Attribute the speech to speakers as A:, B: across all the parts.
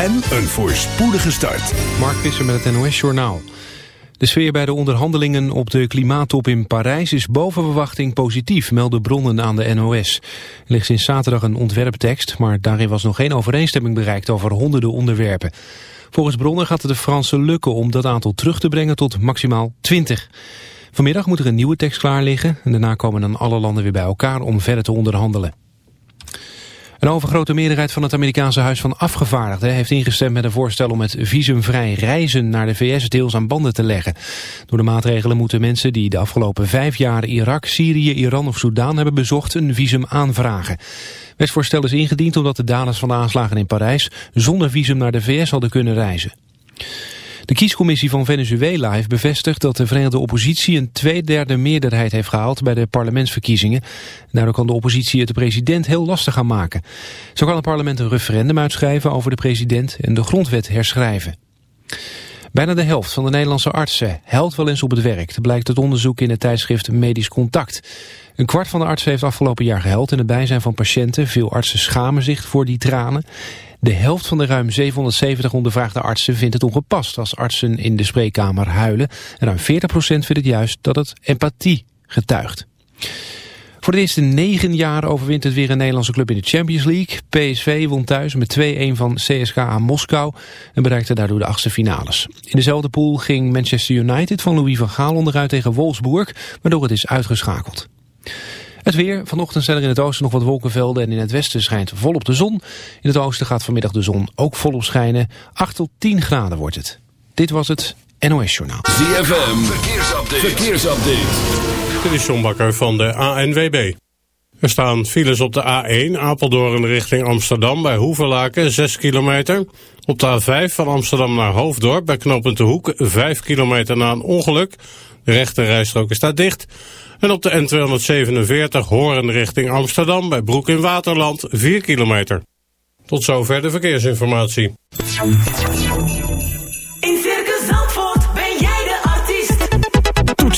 A: en een voorspoedige start.
B: Mark Visser met het NOS Journaal. De sfeer bij de onderhandelingen op de klimaattop in Parijs is boven verwachting positief, melden bronnen aan de NOS. Er ligt sinds zaterdag een ontwerptekst, maar daarin was nog geen overeenstemming bereikt over honderden onderwerpen. Volgens bronnen gaat het de Fransen lukken om dat aantal terug te brengen tot maximaal 20. Vanmiddag moet er een nieuwe tekst klaar liggen en daarna komen dan alle landen weer bij elkaar om verder te onderhandelen. Een overgrote meerderheid van het Amerikaanse Huis van Afgevaardigden heeft ingestemd met een voorstel om het visumvrij reizen naar de VS deels aan banden te leggen. Door de maatregelen moeten mensen die de afgelopen vijf jaar Irak, Syrië, Iran of Soudaan hebben bezocht een visum aanvragen. Wetsvoorstel is ingediend omdat de daders van de aanslagen in Parijs zonder visum naar de VS hadden kunnen reizen. De kiescommissie van Venezuela heeft bevestigd dat de Verenigde Oppositie een tweederde meerderheid heeft gehaald bij de parlementsverkiezingen. Daardoor kan de oppositie het de president heel lastig gaan maken. Zo kan het parlement een referendum uitschrijven over de president en de grondwet herschrijven. Bijna de helft van de Nederlandse artsen helpt wel eens op het werk. Dat blijkt uit onderzoek in het tijdschrift Medisch Contact. Een kwart van de artsen heeft afgelopen jaar gehuild in het bijzijn van patiënten. Veel artsen schamen zich voor die tranen. De helft van de ruim 770 ondervraagde artsen vindt het ongepast als artsen in de spreekkamer huilen. En ruim 40% vindt het juist dat het empathie getuigt. Voor de eerste negen jaar overwint het weer een Nederlandse club in de Champions League. PSV won thuis met 2-1 van CSKA Moskou en bereikte daardoor de achtste finales. In dezelfde pool ging Manchester United van Louis van Gaal onderuit tegen Wolfsburg, waardoor het is uitgeschakeld. Het weer. Vanochtend zijn er in het oosten nog wat wolkenvelden en in het westen schijnt volop de zon. In het oosten gaat vanmiddag de zon ook volop schijnen. 8 tot 10 graden wordt het. Dit was het NOS Journaal.
A: ZFM. Verkeersupdate. Verkeersupdate.
C: Dit is John Bakker van de ANWB. Er staan files op de A1 Apeldoorn richting Amsterdam bij Hoevelaken 6 kilometer. Op de A5 van Amsterdam naar Hoofddorp bij knooppunt De Hoek 5 kilometer na een ongeluk. De rechte rijstrook staat dicht. En op de N247 Horen richting Amsterdam bij Broek in Waterland 4 kilometer. Tot zover de verkeersinformatie.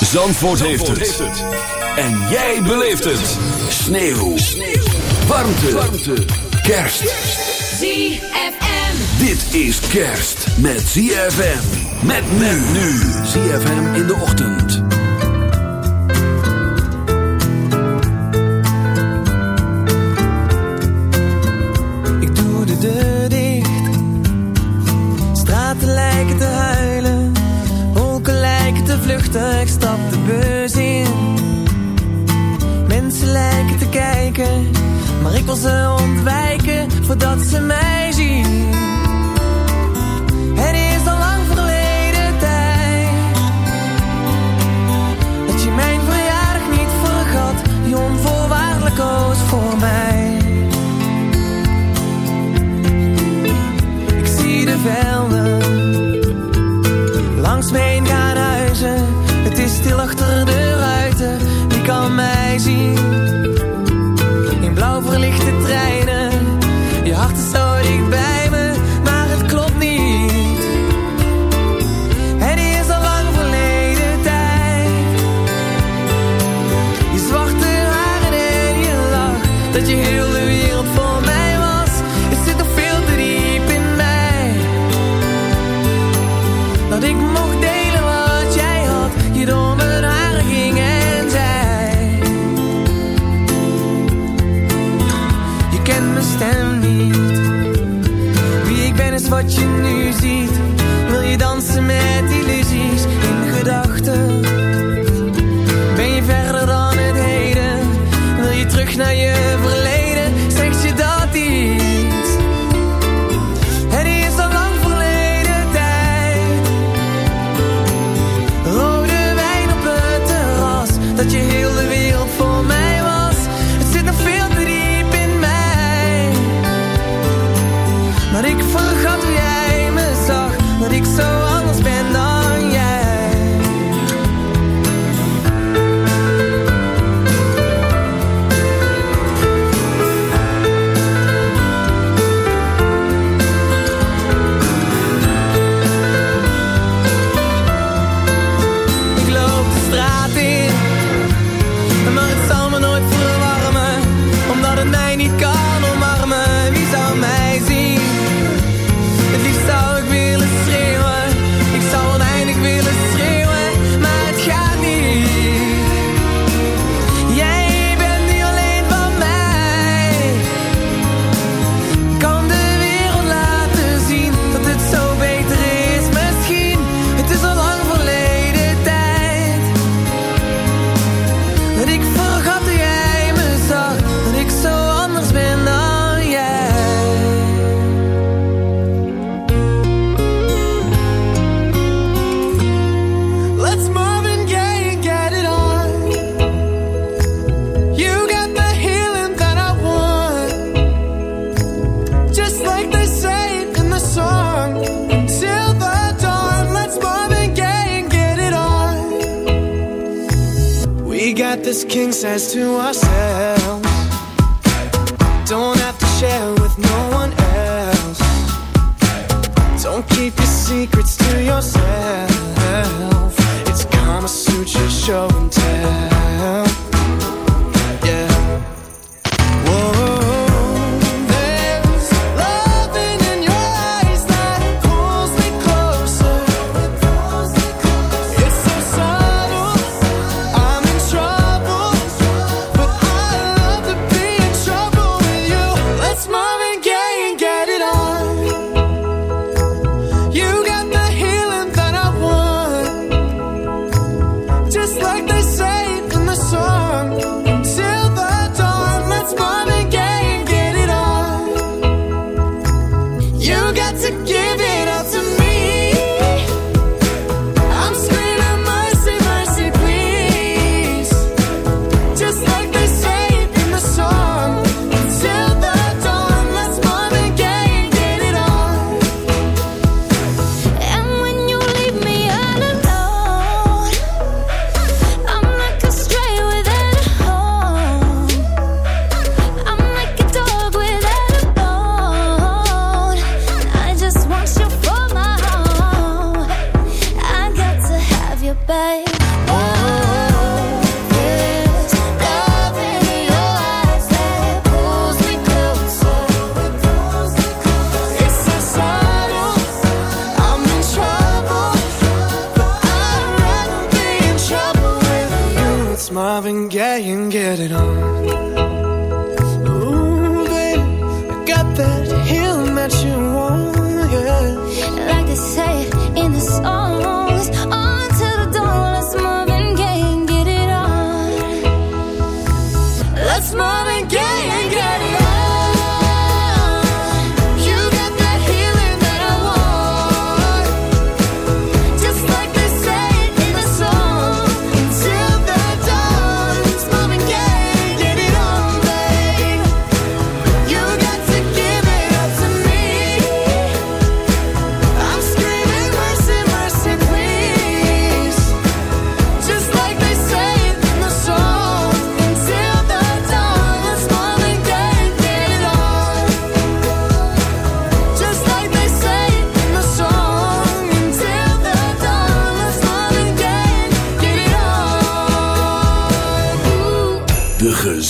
D: Zandvoort, heeft, het. En jij beleeft het. Sneeuw. Warmte. Warmte. Kerst.
E: ZFM.
D: Dit is kerst met ZFM. Met men nu. ZFM in de ochtend.
F: Ik doe de deur dicht. Straten lijken te huilen. Ze ontwijken voordat ze mij zien. Het is al lang verleden tijd. Dat je mijn verjaardag niet vergat. Die onvoorwaardelijk koos voor mij. Ik zie de velden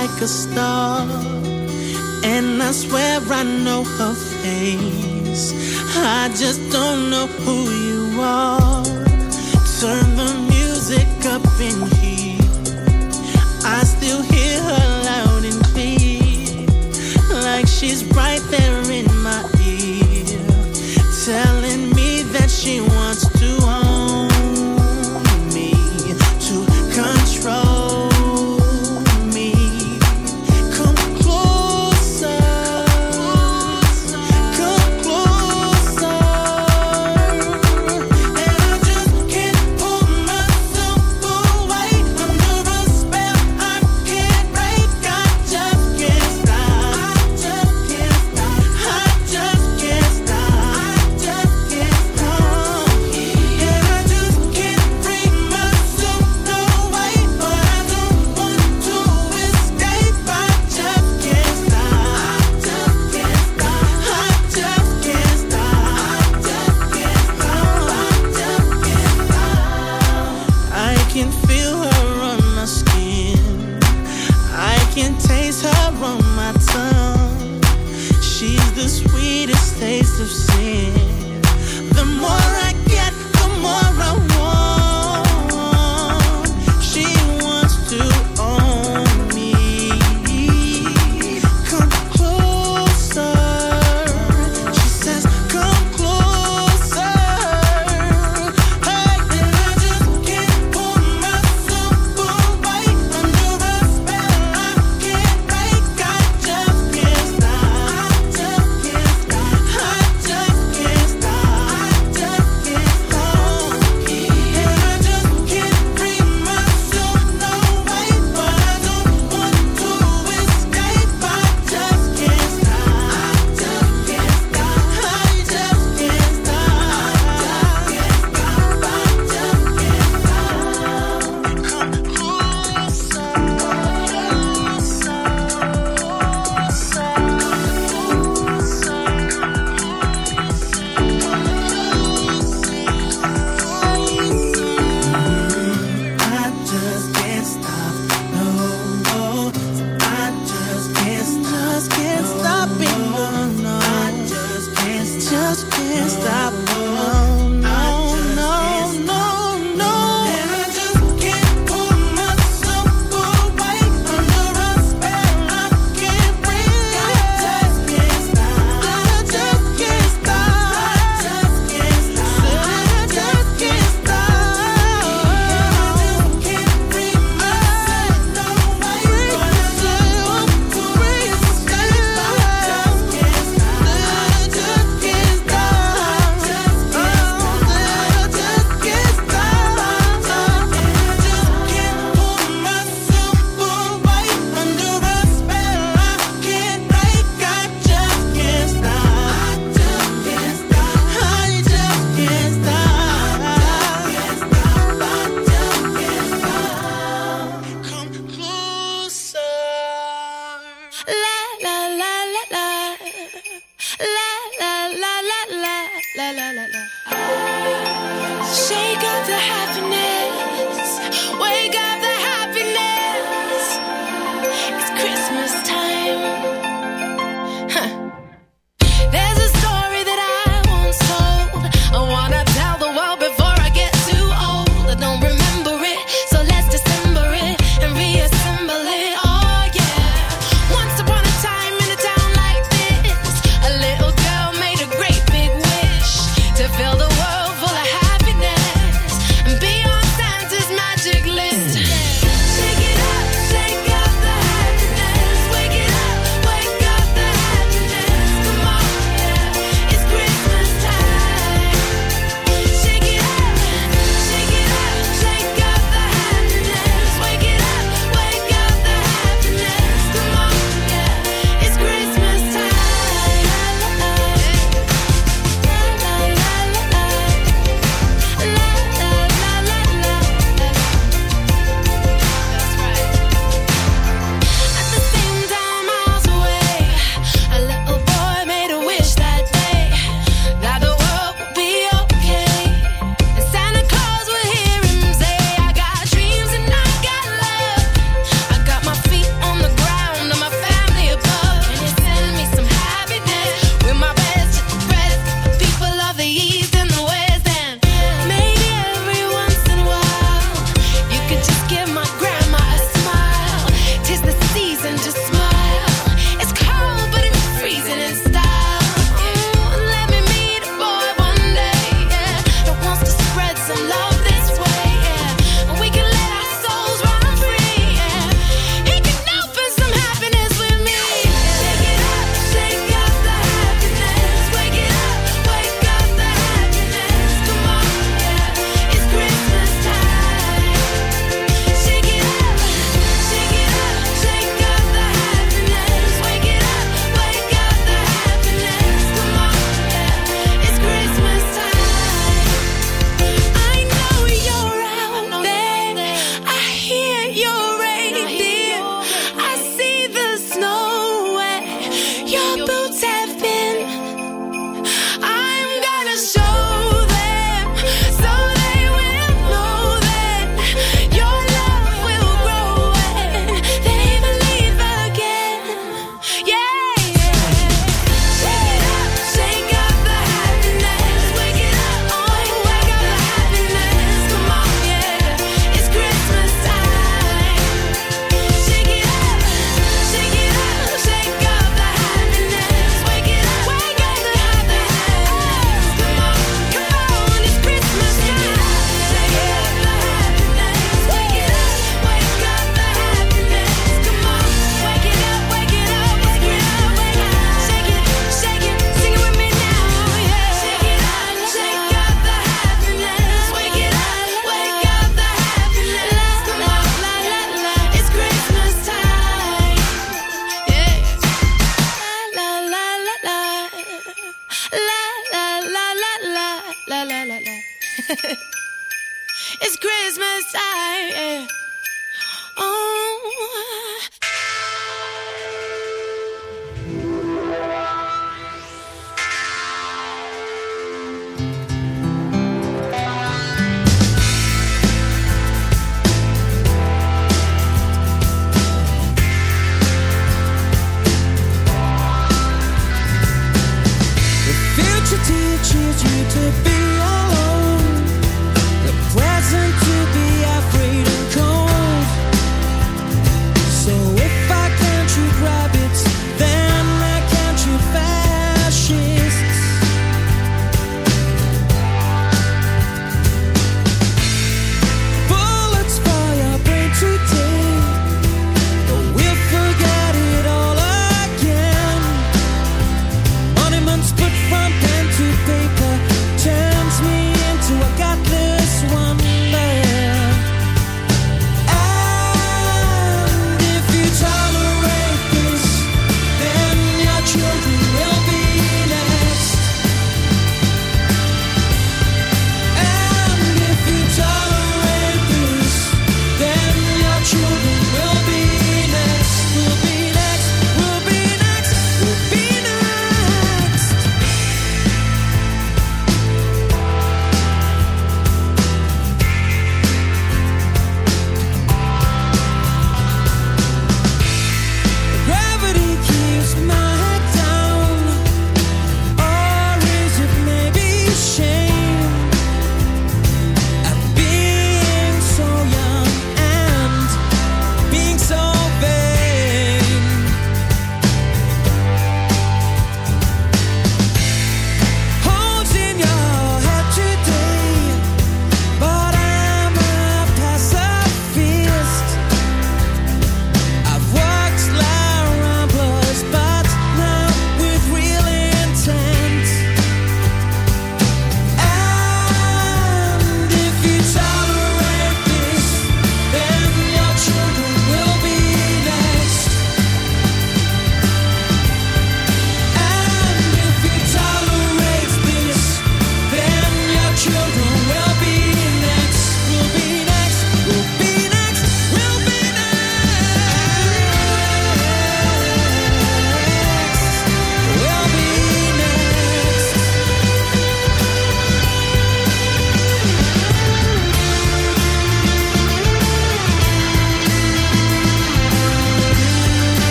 F: like a star. And I swear I know her face. I just don't know who you are. Turn the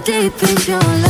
D: deep is your love?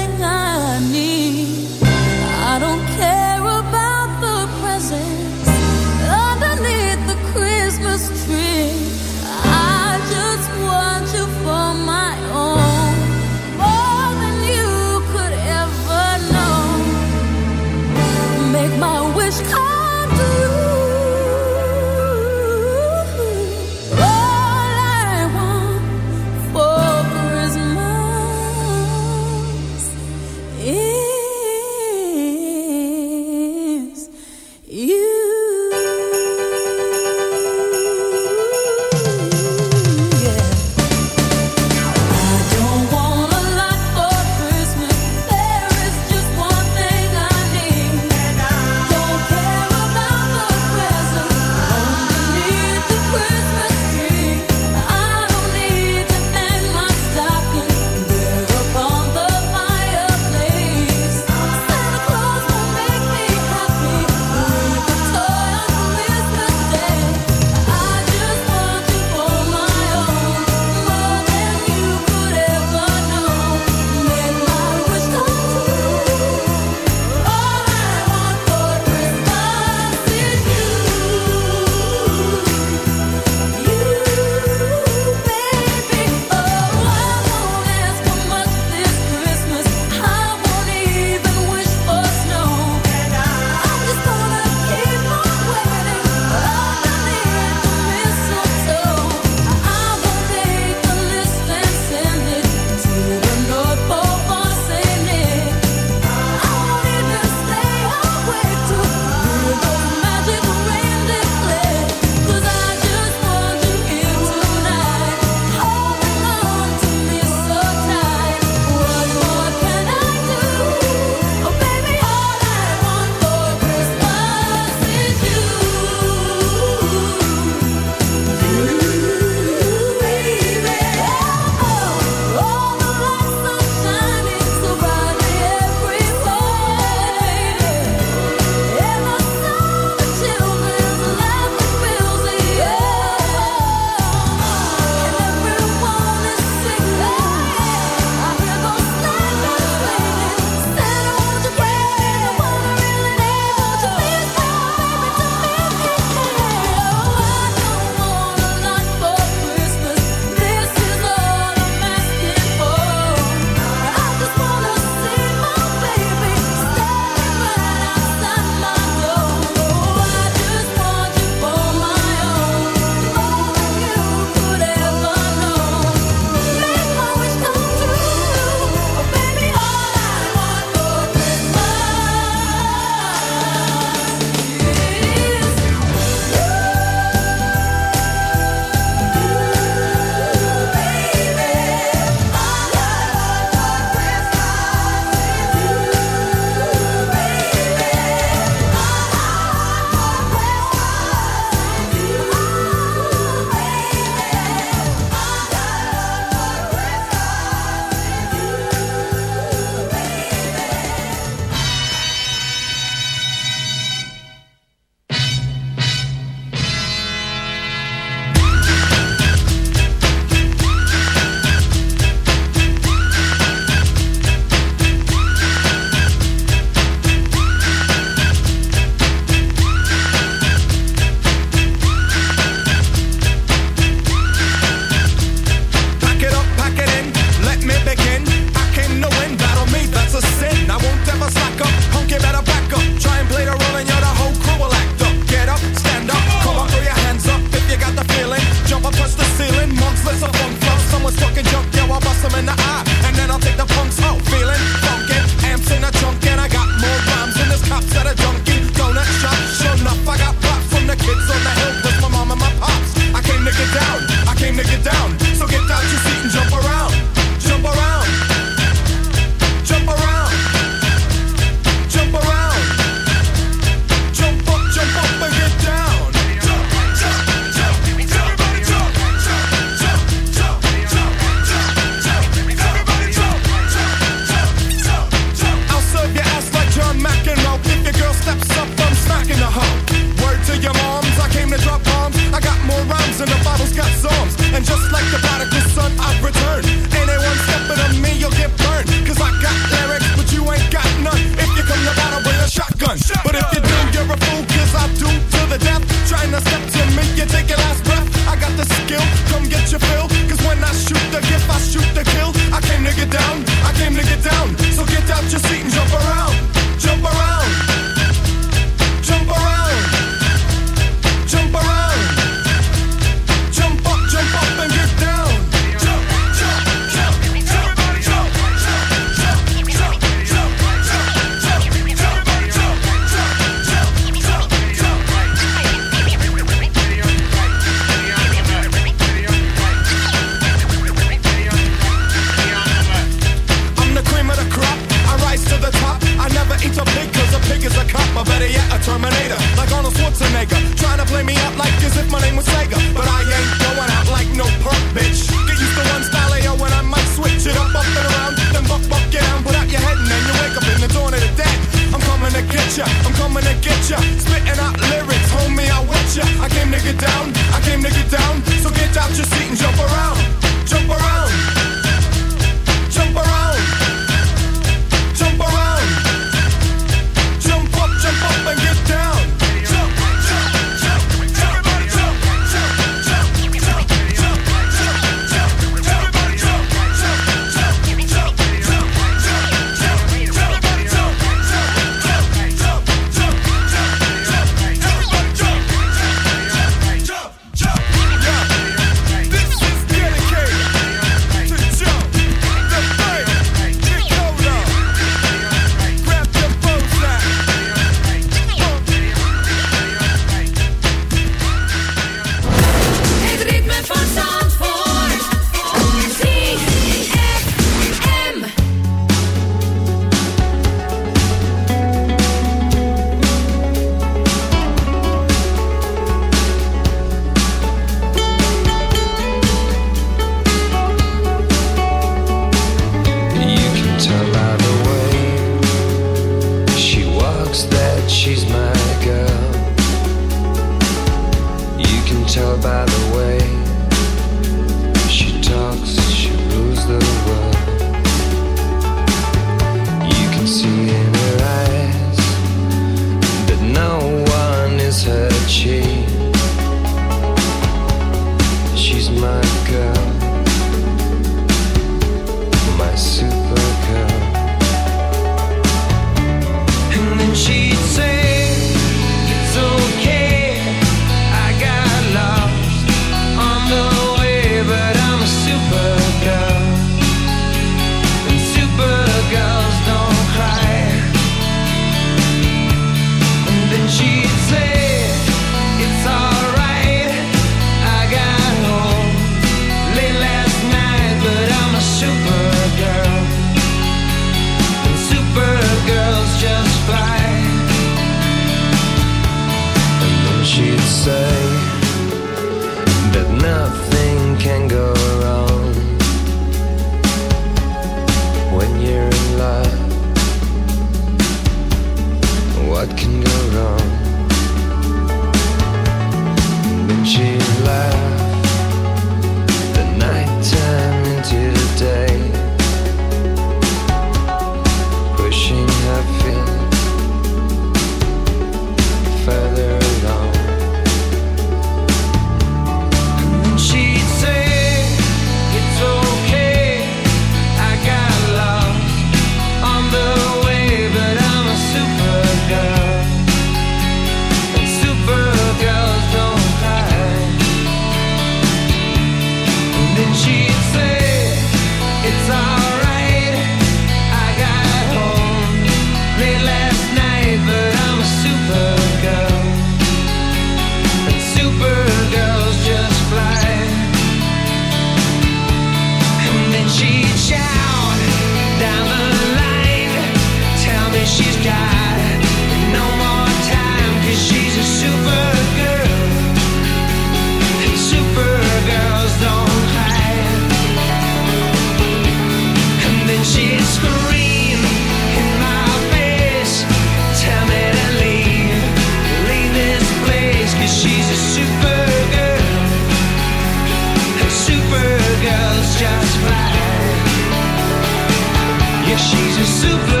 G: super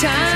G: time.